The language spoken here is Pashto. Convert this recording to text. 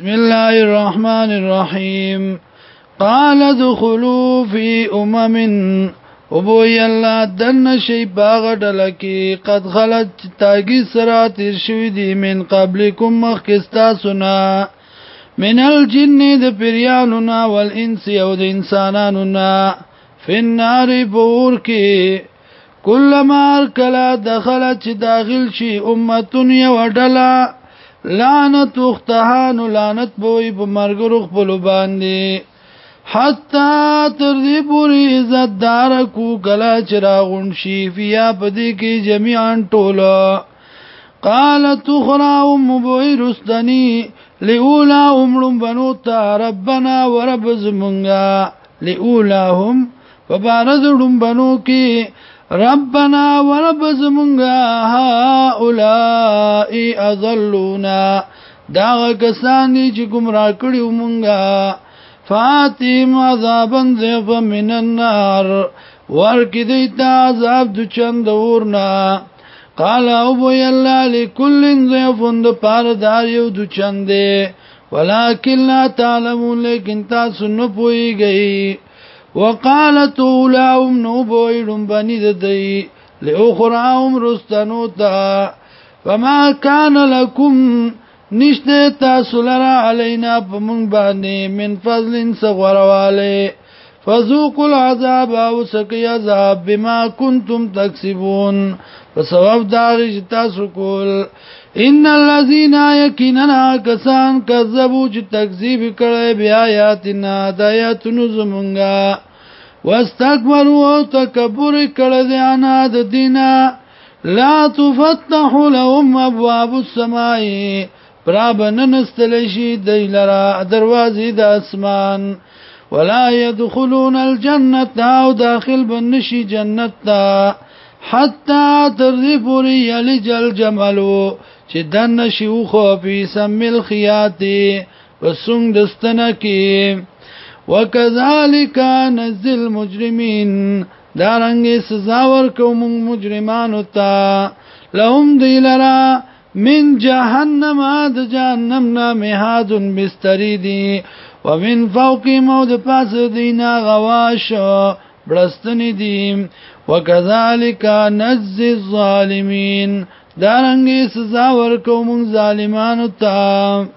بسم الله الرحمن الرحيم قال دخلوا في امم ابو يلا دن شي باغ دلکی قد غلط تاگی سرات شوی دی من قبلکم مخکستا سنا من الجن د پریانونا والانس او د انسانانونا فی النار پور کی کلما کلا دخلت داخل شي امتون یو ډلا لعنت اختهان لعنت بوي په مرګرو خپل باندې حتا تر دې پوری عزت دار کو کلا چراغون شي فیا پدې کې جميعا ټولا قالت اخرى ام بوي رستني لئولا امرم بنو تا ربنا ورب زمونگا لئولا هم فبارز رنبنو کی ربنا ورب زمونگا ها اولائی اضلونا داغ کسان دی چی گمرا کڑی ومونگا فاتیم عذابا زیب من النار ورکی دیتا عذاب دو چند ورنا قال او بوی اللہ لکل زیب اند پارداریو دو چند دی ولیکن لا تعلمون لیکن تاسو نپوئی گئی وقالت اولاهم نو بوئی لنبنی ددئی لأخراهم رستنو تا فما كان لكم نشته تاسو لرا علینا پمون باندې من فضل سغورواله فذوقوا العذاب او سکی عذاب بما کنتم تکسبون فسبب داغی جتا سکول ان الذين يكننا كسان كذبوا چې تکذیب کړي بیا آیاتنا د آیاتونو زمونږه واستكبروا تکبر کړي انا د دینه لا تفتح لهم ابواب السماء پرابن نستلشی دیلرا دروازې د اسمان ولا يدخلون الجنه او داخل بنشي جنت تا حتا ترذي پوری يلج الجملو چې دنه شي خو په سمل خياتي وسنګ دستنه کې وکذالک نزل مجرمين دارنګ سزا ورکوم مجرمانو ته لهم دی لرا من جهنم د جهنم نه مهاد مستری دی ومن فوق مود پاس دینا غواش برستنی دی وکذالک نجزی الظالمین دارنګي سزا ورکوم ظالمانو ته